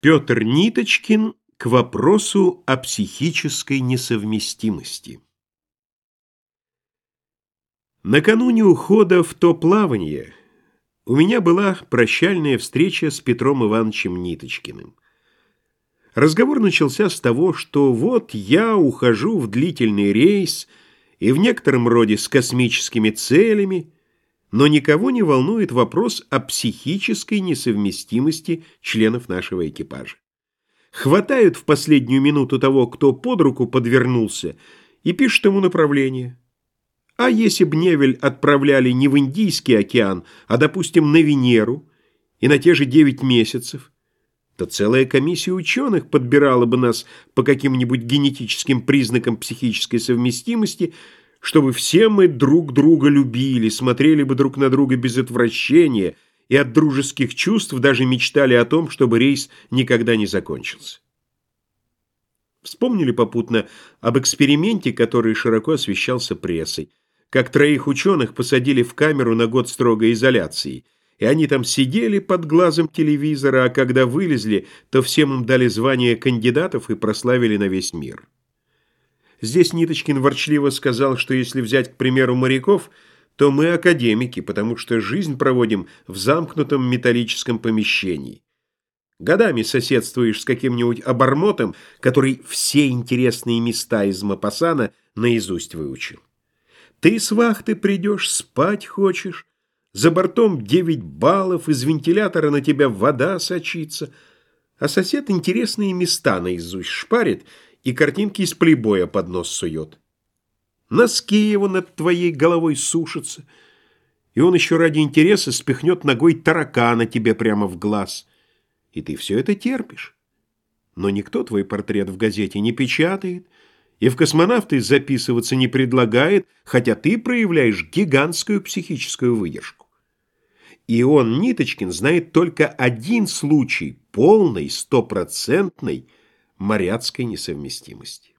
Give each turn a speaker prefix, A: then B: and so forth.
A: Петр Ниточкин к вопросу о психической несовместимости. Накануне ухода в то плавание у меня была прощальная встреча с Петром Ивановичем Ниточкиным. Разговор начался с того, что вот я ухожу в длительный рейс и в некотором роде с космическими целями, но никого не волнует вопрос о психической несовместимости членов нашего экипажа. Хватают в последнюю минуту того, кто под руку подвернулся, и пишут ему направление. А если б Невель отправляли не в Индийский океан, а, допустим, на Венеру, и на те же девять месяцев, то целая комиссия ученых подбирала бы нас по каким-нибудь генетическим признакам психической совместимости – чтобы все мы друг друга любили, смотрели бы друг на друга без отвращения и от дружеских чувств даже мечтали о том, чтобы рейс никогда не закончился. Вспомнили попутно об эксперименте, который широко освещался прессой, как троих ученых посадили в камеру на год строгой изоляции, и они там сидели под глазом телевизора, а когда вылезли, то всем им дали звание кандидатов и прославили на весь мир. Здесь Ниточкин ворчливо сказал, что если взять, к примеру, моряков, то мы академики, потому что жизнь проводим в замкнутом металлическом помещении. Годами соседствуешь с каким-нибудь обормотом, который все интересные места из Мапасана наизусть выучил. Ты с вахты придешь, спать хочешь, за бортом 9 баллов, из вентилятора на тебя вода сочится, а сосед интересные места наизусть шпарит — и картинки из плейбоя под нос сует. Носки его над твоей головой сушатся, и он еще ради интереса спихнет ногой таракана тебе прямо в глаз. И ты все это терпишь. Но никто твой портрет в газете не печатает, и в космонавты записываться не предлагает, хотя ты проявляешь гигантскую психическую выдержку. И он, Ниточкин, знает только один случай полной, стопроцентной, моряцкой несовместимости.